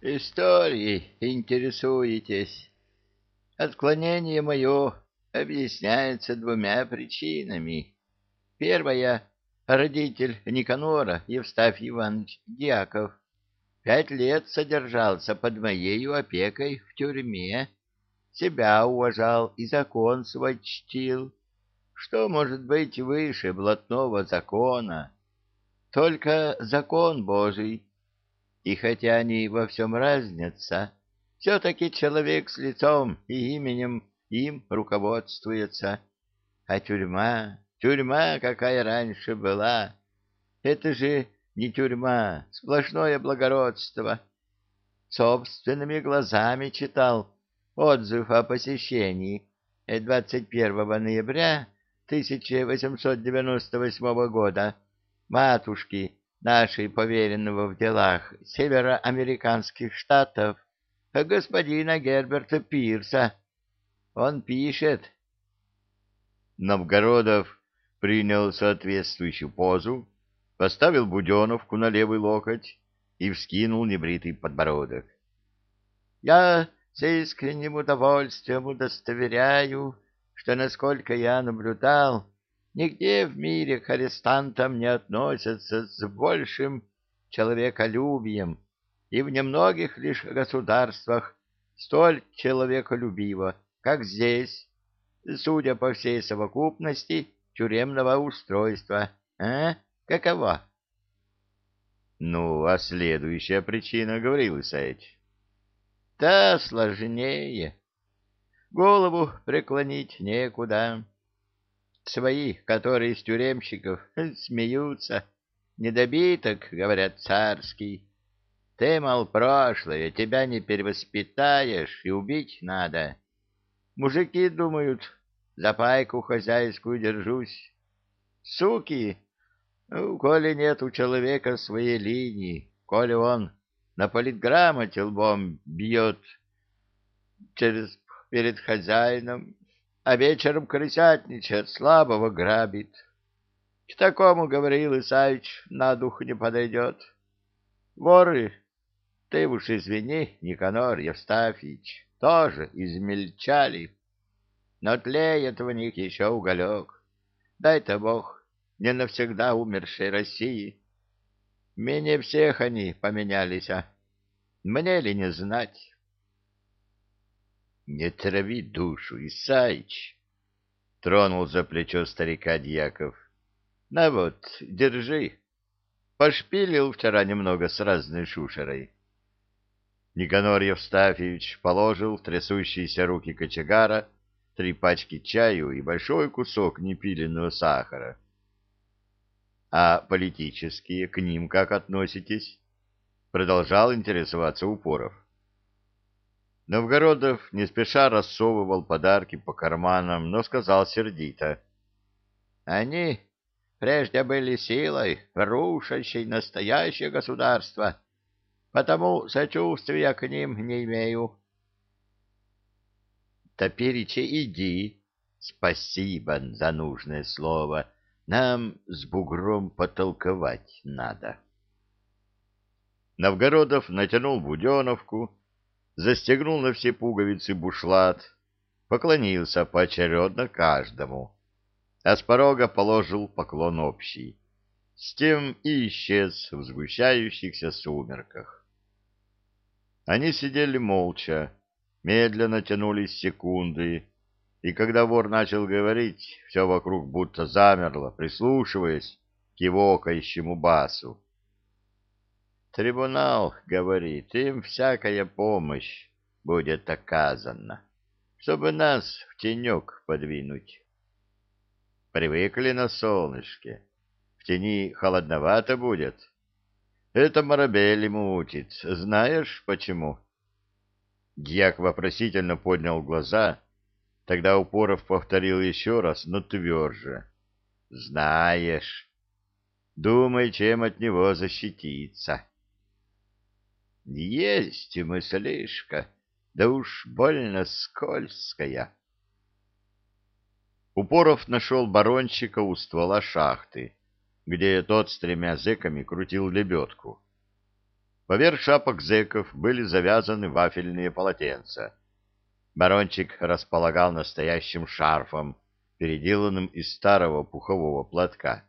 Историей интересуетесь. Отклонение мое объясняется двумя причинами. Первая — родитель Никанора, Евстафий Иванович Дьяков. Пять лет содержался под моей опекой в тюрьме, себя уважал и закон свой чтил. Что может быть выше блатного закона? Только закон Божий. И хотя они во всем разнятся, все-таки человек с лицом и именем им руководствуется. А тюрьма, тюрьма, какая раньше была, это же не тюрьма, сплошное благородство. Собственными глазами читал отзыв о посещении 21 ноября 1898 года матушки нашей поверенного в делах североамериканских штатов господина Герберта Пирса. Он пишет. Новгородов принял соответствующую позу, поставил буденовку на левый локоть и вскинул небритый подбородок. «Я с искренним удовольствием удостоверяю, что, насколько я наблюдал, нигде в мире к арестантам не относятся с большим человеколюбием, и в немногих лишь государствах столь человеколюбиво, как здесь, судя по всей совокупности тюремного устройства. А? Какова? Ну, а следующая причина, говорил Исаич. Та сложнее. Голову преклонить некуда. Свои, которые из тюремщиков, смеются. Недобиток, говорят, царский. Ты, мол, прошлое, тебя не перевоспитаешь, и убить надо. Мужики думают, за пайку хозяйскую держусь. Суки, ну, коли нет у человека своей линии, коли он на политграмоте лбом бьет через перед хозяином, а вечером крысятничает, слабого грабит. К такому, говорил Исаич, на дух не подойдет. Воры, ты уж извини, Никанор Евстафьевич, тоже измельчали, но тлеет в них еще уголек. Дай-то Бог, не навсегда умершей России. Менее всех они поменялись, а мне ли не знать? Не трави душу, Исаич, — тронул за плечо старика Дьяков. — На вот, держи. Пошпилил вчера немного с разной шушерой. Никанор Евстафьевич положил в трясущиеся руки кочегара три пачки чаю и большой кусок непиленного сахара. А политические к ним как относитесь? Продолжал интересоваться Упоров. Новгородов не спеша рассовывал подарки по карманам, но сказал сердито. Они прежде были силой, рушащей настоящее государство, потому сочувствия к ним не имею. Топереча иди, спасибо за нужное слово, — нам с бугром потолковать надо. Новгородов натянул буденовку, застегнул на все пуговицы бушлат, поклонился поочередно каждому, а с порога положил поклон общий. С тем и исчез в сгущающихся сумерках. Они сидели молча, медленно тянулись секунды, и когда вор начал говорить, все вокруг будто замерло, прислушиваясь к его окающему басу. Трибунал, говорит, им всякая помощь будет оказана, чтобы нас в тенек подвинуть. Привыкли на солнышке. В тени холодновато будет. Это Марабель мутит. Знаешь, почему? Дьяк вопросительно поднял глаза Тогда Упоров повторил еще раз, но тверже. «Знаешь. Думай, чем от него защититься». «Есть мыслишка, да уж больно скользкая». Упоров нашел барончика у ствола шахты, где тот с тремя зэками крутил лебедку. Поверх шапок зэков были завязаны вафельные полотенца. Барончик располагал настоящим шарфом, переделанным из старого пухового платка.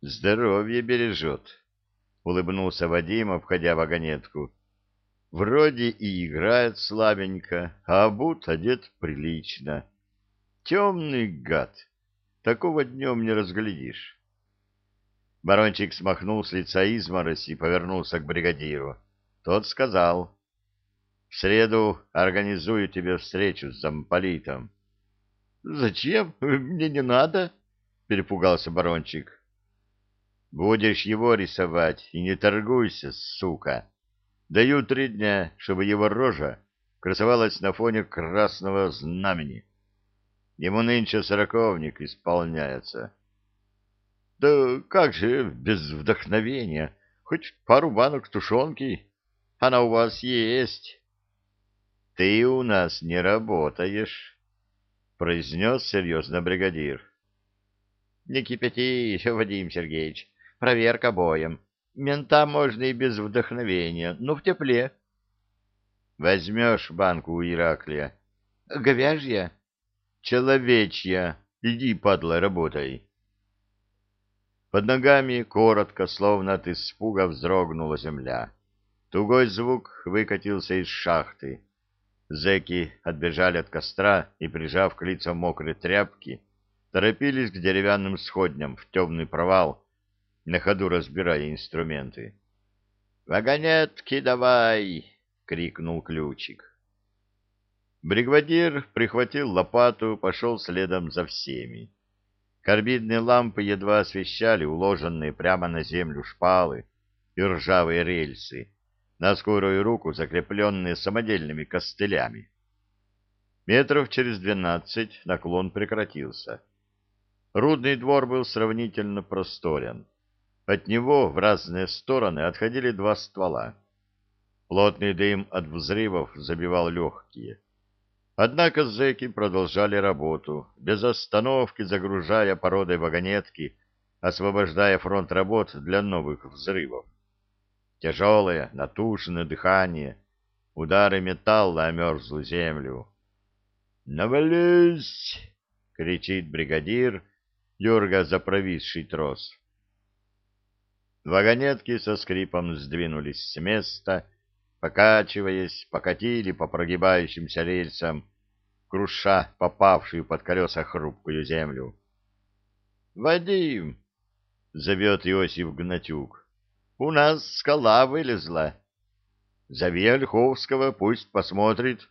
«Здоровье бережет», — улыбнулся Вадим, обходя вагонетку. «Вроде и играет слабенько, а обут одет прилично. Темный гад, такого днем не разглядишь». Барончик смахнул с лица изморозь и повернулся к бригадиру. Тот сказал, «В среду организую тебе встречу с замполитом». Зачем? Мне не надо, перепугался барончик. Будешь его рисовать и не торгуйся, сука. Даю три дня, чтобы его рожа красовалась на фоне красного знамени. Ему нынче сороковник исполняется. Да как же без вдохновения? Хоть пару банок тушенки. Она у вас есть. Ты у нас не работаешь. — произнес серьезно бригадир. — Не кипяти, Вадим Сергеевич. Проверка боем. Мента можно и без вдохновения, но в тепле. — Возьмешь банку у Ираклия. — Говяжья? — Человечья. Иди, падла, работай. Под ногами коротко, словно от испуга, вздрогнула земля. Тугой звук выкатился из шахты. Зеки отбежали от костра и, прижав к лицам мокрые тряпки, торопились к деревянным сходням в темный провал, на ходу разбирая инструменты. «Вагонетки давай!» — крикнул ключик. Бригадир прихватил лопату, пошел следом за всеми. Карбидные лампы едва освещали уложенные прямо на землю шпалы и ржавые рельсы, на скорую руку закрепленные самодельными костылями. Метров через двенадцать наклон прекратился. Рудный двор был сравнительно просторен. От него в разные стороны отходили два ствола. Плотный дым от взрывов забивал легкие. Однако зэки продолжали работу, без остановки загружая породой вагонетки, освобождая фронт работ для новых взрывов. Тяжелое, натужное дыхание, удары металла о мерзлую землю. «Навались!» — кричит бригадир, дерга за провисший трос. Вагонетки со скрипом сдвинулись с места, покачиваясь, покатили по прогибающимся рельсам, круша попавшую под колеса хрупкую землю. «Вадим!» — зовет Иосиф Гнатюк. У нас скала вылезла. Зови Ольховского, пусть посмотрит.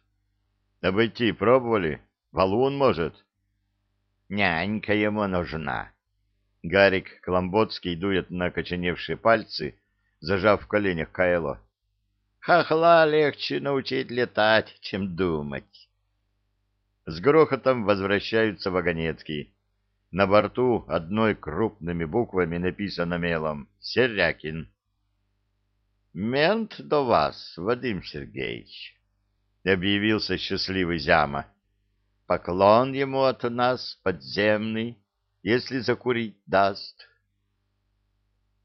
Обойти пробовали? Валун, может? Нянька ему нужна. Гарик Кламботский дует на коченевшие пальцы, зажав в коленях Кайло. Хохла легче научить летать, чем думать. С грохотом возвращаются вагонетки. На борту одной крупными буквами написано мелом «Серякин». Мент до вас, Вадим Сергеевич, — объявился счастливый Зяма. Поклон ему от нас подземный, если закурить даст.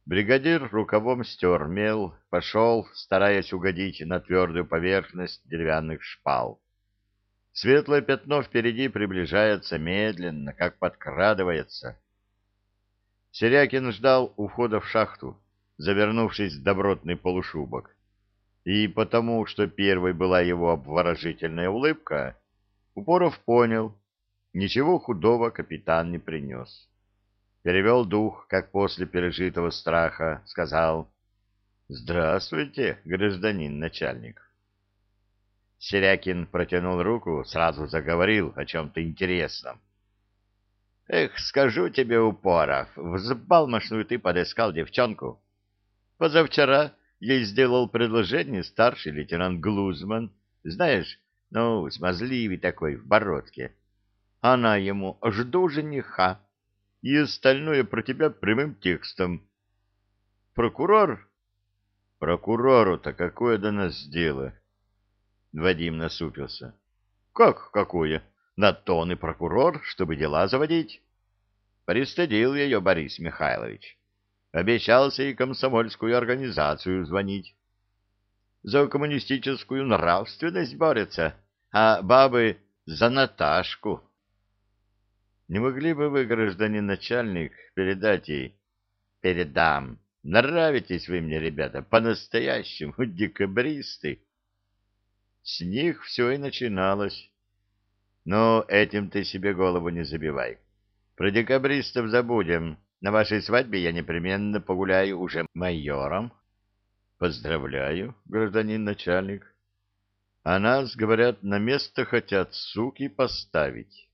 Бригадир рукавом стер мел, пошел, стараясь угодить на твердую поверхность деревянных шпал. Светлое пятно впереди приближается медленно, как подкрадывается. Серякин ждал у входа в шахту завернувшись в добротный полушубок. И потому, что первой была его обворожительная улыбка, Упоров понял, ничего худого капитан не принес. Перевел дух, как после пережитого страха, сказал «Здравствуйте, гражданин начальник». Серякин протянул руку, сразу заговорил о чем-то интересном. «Эх, скажу тебе, Упоров, взбалмошную ты подыскал девчонку. Позавчера ей сделал предложение старший лейтенант Глузман. Знаешь, ну, смазливый такой, в бородке. Она ему «жду жениха» и остальное про тебя прямым текстом. Прокурор? Прокурору-то какое до нас дело? Вадим насупился. Как какое? На то он и прокурор, чтобы дела заводить. Пристыдил ее Борис Михайлович. Обещался и комсомольскую организацию звонить. За коммунистическую нравственность борется, а бабы за Наташку. Не могли бы вы, гражданин начальник, передать ей? Передам. Нравитесь вы мне, ребята, по-настоящему, декабристы. С них все и начиналось. Но этим ты себе голову не забивай. Про декабристов забудем. На вашей свадьбе я непременно погуляю уже майором. Поздравляю, гражданин начальник. А нас, говорят, на место хотят суки поставить.